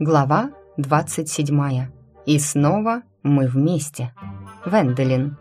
Глава 27. И снова мы вместе. Венделин.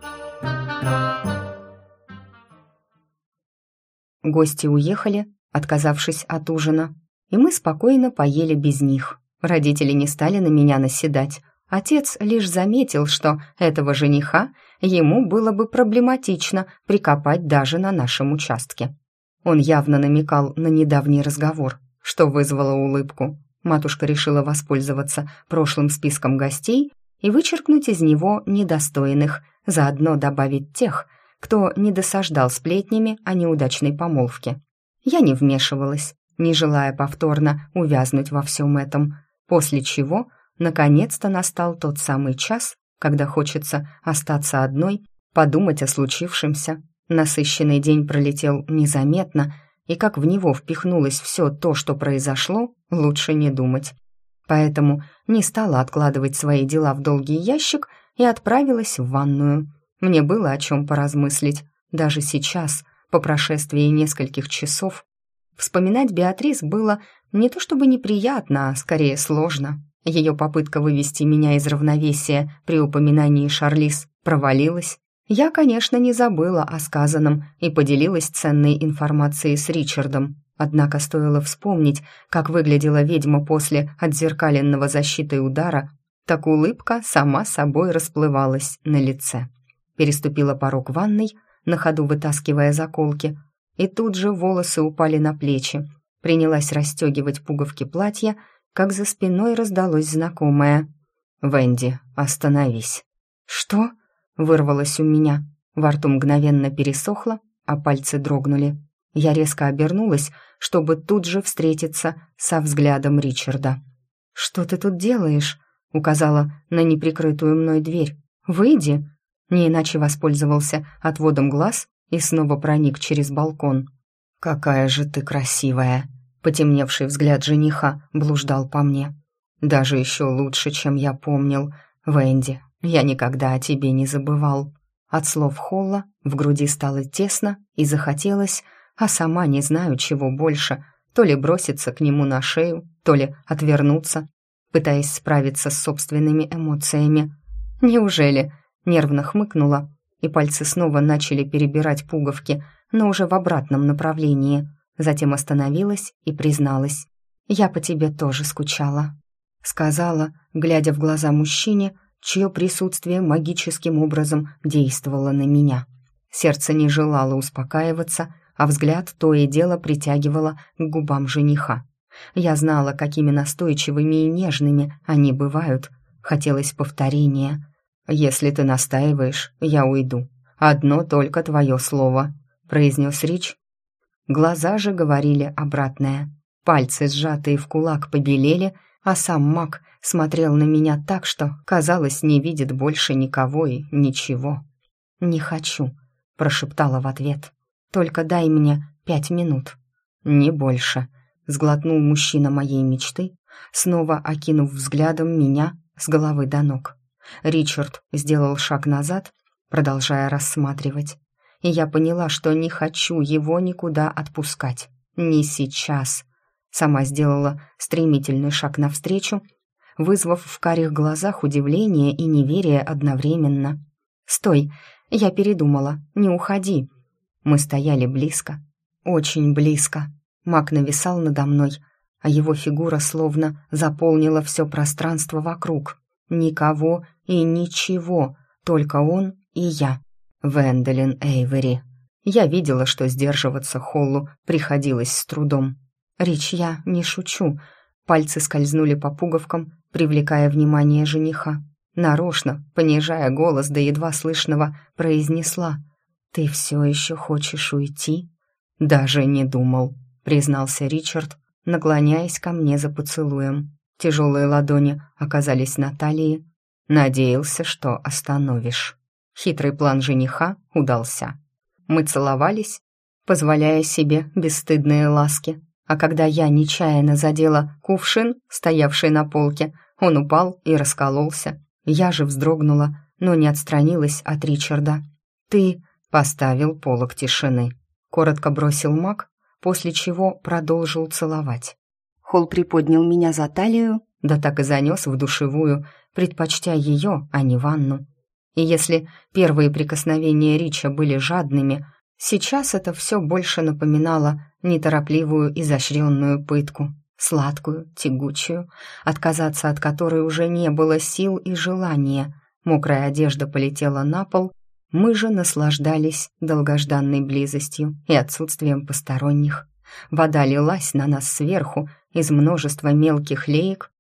Гости уехали, отказавшись от ужина, и мы спокойно поели без них. Родители не стали на меня наседать. Отец лишь заметил, что этого жениха ему было бы проблематично прикопать даже на нашем участке. Он явно намекал на недавний разговор, что вызвало улыбку матушка решила воспользоваться прошлым списком гостей и вычеркнуть из него недостойных, заодно добавить тех, кто не досаждал сплетнями о неудачной помолвке. Я не вмешивалась, не желая повторно увязнуть во всем этом, после чего наконец-то настал тот самый час, когда хочется остаться одной, подумать о случившемся. Насыщенный день пролетел незаметно, и как в него впихнулось все то, что произошло, лучше не думать. Поэтому не стала откладывать свои дела в долгий ящик и отправилась в ванную. Мне было о чем поразмыслить. Даже сейчас, по прошествии нескольких часов, вспоминать Беатрис было не то чтобы неприятно, а скорее сложно. Ее попытка вывести меня из равновесия при упоминании Шарлиз провалилась, я, конечно, не забыла о сказанном и поделилась ценной информацией с Ричардом. Однако стоило вспомнить, как выглядела ведьма после отзеркаленного защитой удара, так улыбка сама собой расплывалась на лице. Переступила порог ванной, на ходу вытаскивая заколки, и тут же волосы упали на плечи. Принялась расстегивать пуговки платья, как за спиной раздалось знакомое. «Венди, остановись». «Что?» Вырвалось у меня. Во рту мгновенно пересохло, а пальцы дрогнули. Я резко обернулась, чтобы тут же встретиться со взглядом Ричарда. «Что ты тут делаешь?» — указала на неприкрытую мной дверь. «Выйди!» Не иначе воспользовался отводом глаз и снова проник через балкон. «Какая же ты красивая!» Потемневший взгляд жениха блуждал по мне. «Даже еще лучше, чем я помнил. Венди, я никогда о тебе не забывал». От слов Холла в груди стало тесно и захотелось, а сама не знаю, чего больше, то ли броситься к нему на шею, то ли отвернуться, пытаясь справиться с собственными эмоциями. «Неужели?» — нервно хмыкнула, и пальцы снова начали перебирать пуговки, но уже в обратном направлении. Затем остановилась и призналась. «Я по тебе тоже скучала», — сказала, глядя в глаза мужчине, — чье присутствие магическим образом действовало на меня. Сердце не желало успокаиваться, а взгляд то и дело притягивало к губам жениха. Я знала, какими настойчивыми и нежными они бывают. Хотелось повторения. «Если ты настаиваешь, я уйду. Одно только твое слово», — произнес Рич. Глаза же говорили обратное. Пальцы, сжатые в кулак, побелели, а сам маг смотрел на меня так, что, казалось, не видит больше никого и ничего. «Не хочу», — прошептала в ответ. «Только дай мне пять минут». «Не больше», — сглотнул мужчина моей мечты, снова окинув взглядом меня с головы до ног. Ричард сделал шаг назад, продолжая рассматривать. И я поняла, что не хочу его никуда отпускать. Не сейчас. Сама сделала стремительный шаг навстречу, вызвав в карих глазах удивление и неверие одновременно. «Стой! Я передумала. Не уходи!» Мы стояли близко, очень близко. Маг нависал надо мной, а его фигура словно заполнила все пространство вокруг. Никого и ничего, только он и я. Венделин Эйвери. Я видела, что сдерживаться Холлу приходилось с трудом. Речь я не шучу. Пальцы скользнули по пуговкам, привлекая внимание жениха. Нарочно, понижая голос до едва слышного, произнесла «Ты все еще хочешь уйти?» «Даже не думал», — признался Ричард, наклоняясь ко мне за поцелуем. Тяжелые ладони оказались на талии. «Надеялся, что остановишь». Хитрый план жениха удался. Мы целовались, позволяя себе бесстыдные ласки, а когда я нечаянно задела кувшин, стоявший на полке, он упал и раскололся. Я же вздрогнула, но не отстранилась от Ричарда. «Ты...» — поставил полок тишины. Коротко бросил маг, после чего продолжил целовать. Холл приподнял меня за талию, да так и занес в душевую, предпочтя ее, а не ванну. И если первые прикосновения Рича были жадными, сейчас это все больше напоминало неторопливую изощренную пытку, сладкую, тягучую, отказаться от которой уже не было сил и желания. Мокрая одежда полетела на пол, мы же наслаждались долгожданной близостью и отсутствием посторонних. Вода лилась на нас сверху из множества мелких леек,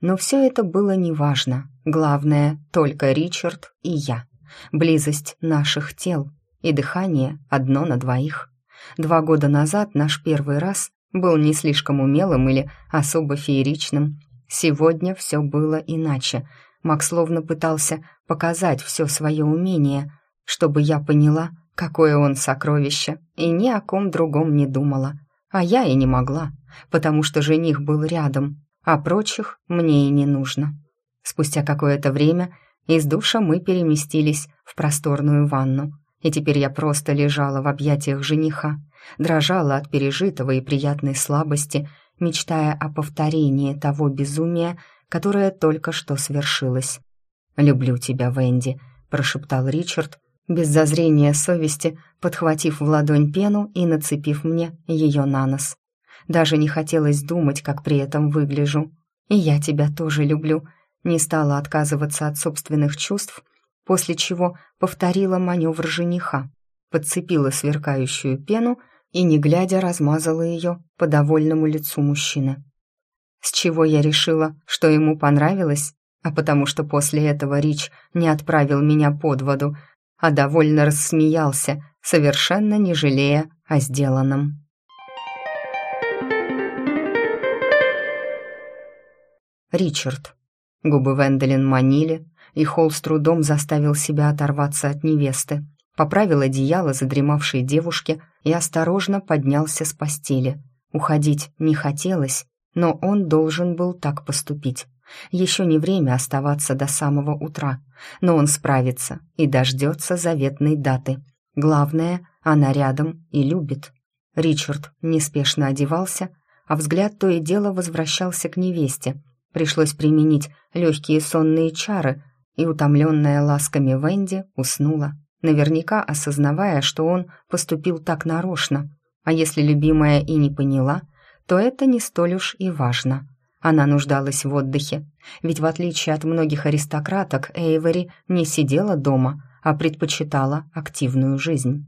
но все это было неважно. Главное — только Ричард и я. Близость наших тел и дыхание одно на двоих. Два года назад наш первый раз был не слишком умелым или особо фееричным. Сегодня все было иначе. Макс словно пытался показать все свое умение, чтобы я поняла, какое он сокровище, и ни о ком другом не думала. А я и не могла, потому что жених был рядом, а прочих мне и не нужно. Спустя какое-то время из душа мы переместились в просторную ванну, и теперь я просто лежала в объятиях жениха, дрожала от пережитого и приятной слабости, мечтая о повторении того безумия, которое только что свершилось. «Люблю тебя, Венди», — прошептал Ричард, без зазрения совести, подхватив в ладонь пену и нацепив мне ее на нос. Даже не хотелось думать, как при этом выгляжу. «И я тебя тоже люблю», не стала отказываться от собственных чувств, после чего повторила маневр жениха, подцепила сверкающую пену и, не глядя, размазала ее по довольному лицу мужчины. С чего я решила, что ему понравилось, а потому что после этого Рич не отправил меня под воду, а довольно рассмеялся, совершенно не жалея о сделанном. Ричард. Губы Венделин манили, и Холл с трудом заставил себя оторваться от невесты. Поправил одеяло задремавшей девушке и осторожно поднялся с постели. Уходить не хотелось, но он должен был так поступить. Еще не время оставаться до самого утра, но он справится и дождется заветной даты. Главное, она рядом и любит. Ричард неспешно одевался, а взгляд то и дело возвращался к невесте. Пришлось применить легкие сонные чары, и утомленная ласками Венди уснула, наверняка осознавая, что он поступил так нарочно. А если любимая и не поняла, то это не столь уж и важно. Она нуждалась в отдыхе, ведь в отличие от многих аристократок, Эйвери не сидела дома, а предпочитала активную жизнь.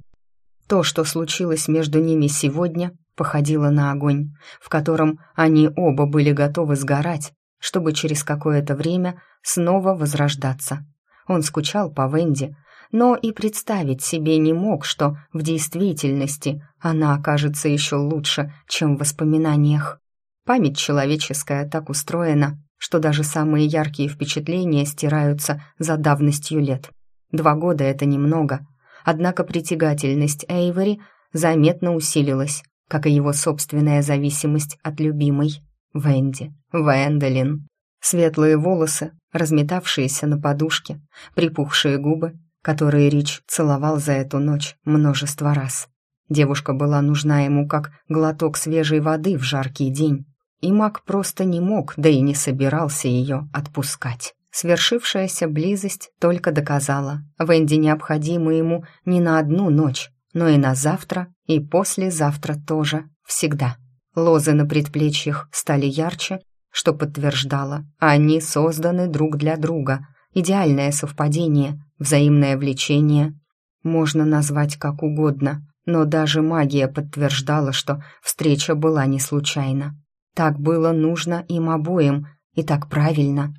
То, что случилось между ними сегодня, походило на огонь, в котором они оба были готовы сгорать, чтобы через какое-то время снова возрождаться. Он скучал по Венди, но и представить себе не мог, что в действительности она окажется еще лучше, чем в воспоминаниях. Память человеческая так устроена, что даже самые яркие впечатления стираются за давностью лет. Два года — это немного, однако притягательность Эйвори заметно усилилась, как и его собственная зависимость от любимой. Венди, Венделин. Светлые волосы, разметавшиеся на подушке, припухшие губы, которые Рич целовал за эту ночь множество раз. Девушка была нужна ему как глоток свежей воды в жаркий день, и маг просто не мог, да и не собирался ее отпускать. Свершившаяся близость только доказала, Венди необходима ему не на одну ночь, но и на завтра, и послезавтра тоже, всегда. Лозы на предплечьях стали ярче, что подтверждало, они созданы друг для друга. Идеальное совпадение, взаимное влечение. Можно назвать как угодно, но даже магия подтверждала, что встреча была не случайна. Так было нужно им обоим, и так правильно.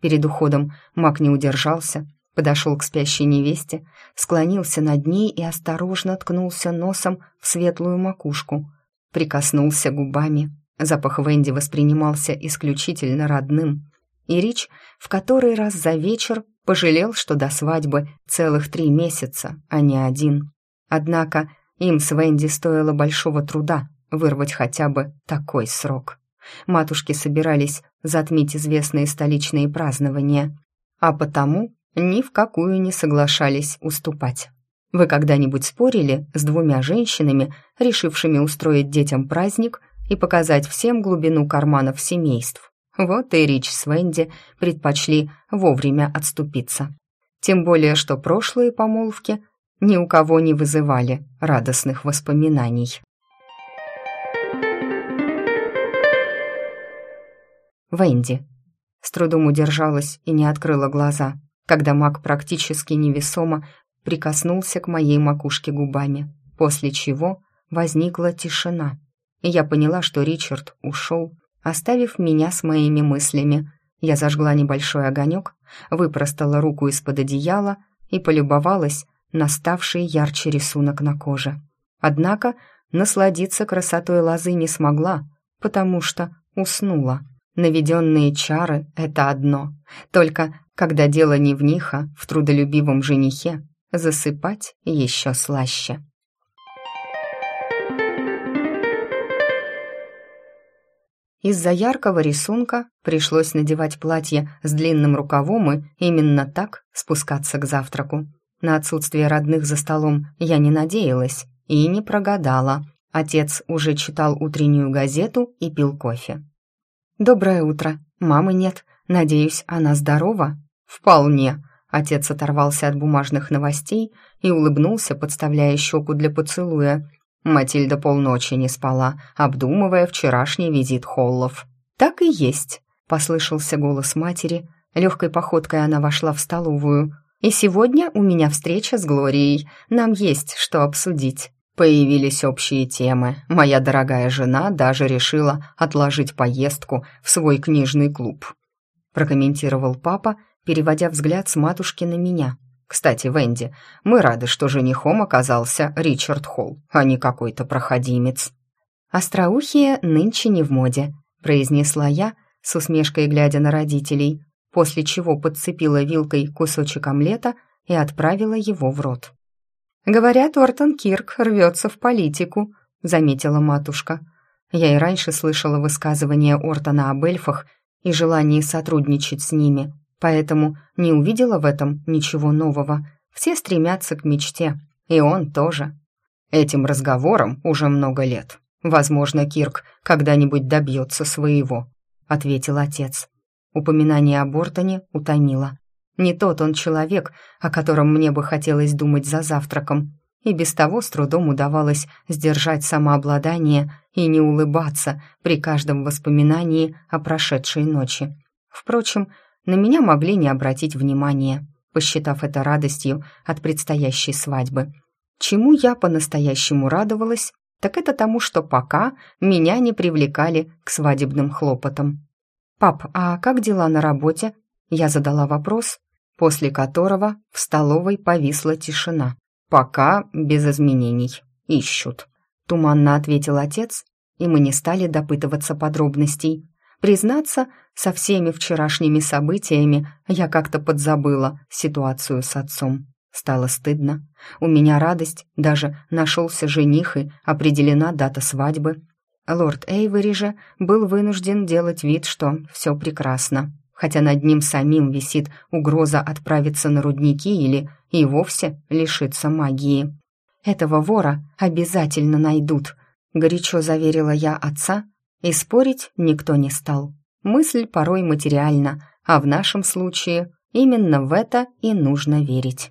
Перед уходом маг не удержался, подошел к спящей невесте, склонился над ней и осторожно ткнулся носом в светлую макушку. Прикоснулся губами, Запах Венди воспринимался исключительно родным. И Рич в который раз за вечер пожалел, что до свадьбы целых три месяца, а не один. Однако им с Венди стоило большого труда вырвать хотя бы такой срок. Матушки собирались затмить известные столичные празднования, а потому ни в какую не соглашались уступать. Вы когда-нибудь спорили с двумя женщинами, решившими устроить детям праздник и показать всем глубину карманов семейств. Вот и Рич с Венди предпочли вовремя отступиться. Тем более, что прошлые помолвки ни у кого не вызывали радостных воспоминаний. Венди. С трудом удержалась и не открыла глаза, когда маг практически невесомо прикоснулся к моей макушке губами, после чего возникла тишина. И я поняла, что Ричард ушел, оставив меня с моими мыслями. Я зажгла небольшой огонек, выпростала руку из-под одеяла и полюбовалась на ставший ярче рисунок на коже. Однако насладиться красотой лозы не смогла, потому что уснула. Наведенные чары — это одно. Только когда дело не в них, а в трудолюбивом женихе, засыпать еще слаще. Из-за яркого рисунка пришлось надевать платье с длинным рукавом и именно так спускаться к завтраку. На отсутствие родных за столом я не надеялась и не прогадала. Отец уже читал утреннюю газету и пил кофе. «Доброе утро. Мамы нет. Надеюсь, она здорова?» «Вполне». Отец оторвался от бумажных новостей и улыбнулся, подставляя щеку для поцелуя. Матильда полночи не спала, обдумывая вчерашний визит Холлов. «Так и есть», — послышался голос матери. Легкой походкой она вошла в столовую. «И сегодня у меня встреча с Глорией. Нам есть что обсудить». Появились общие темы. Моя дорогая жена даже решила отложить поездку в свой книжный клуб. Прокомментировал папа, переводя взгляд с матушки на меня. Кстати, Венди, мы рады, что женихом оказался Ричард Холл, а не какой-то проходимец. «Остроухие нынче не в моде», — произнесла я, с усмешкой глядя на родителей, после чего подцепила вилкой кусочек омлета и отправила его в рот. «Говорят, Ортон Кирк рвется в политику», — заметила матушка. Я и раньше слышала высказывания Ортона об эльфах и желании сотрудничать с ними, поэтому не увидела в этом ничего нового. Все стремятся к мечте, и он тоже. Этим разговором уже много лет. Возможно, Кирк когда-нибудь добьется своего, ответил отец. Упоминание о Бортоне утомило. Не тот он человек, о котором мне бы хотелось думать за завтраком. И без того с трудом удавалось сдержать самообладание и не улыбаться при каждом воспоминании о прошедшей ночи. Впрочем, на меня могли не обратить внимания, посчитав это радостью от предстоящей свадьбы. Чему я по-настоящему радовалась, так это тому, что пока меня не привлекали к свадебным хлопотам. «Пап, а как дела на работе?» Я задала вопрос, после которого в столовой повисла тишина. «Пока без изменений. Ищут», — туманно ответил отец, и мы не стали допытываться подробностей. Признаться, со всеми вчерашними событиями я как-то подзабыла ситуацию с отцом. Стало стыдно. У меня радость, даже нашелся жених и определена дата свадьбы. Лорд Эйвери же был вынужден делать вид, что все прекрасно, хотя над ним самим висит угроза отправиться на рудники или и вовсе лишиться магии. «Этого вора обязательно найдут», — горячо заверила я отца, и спорить никто не стал. Мысль порой материальна, а в нашем случае именно в это и нужно верить.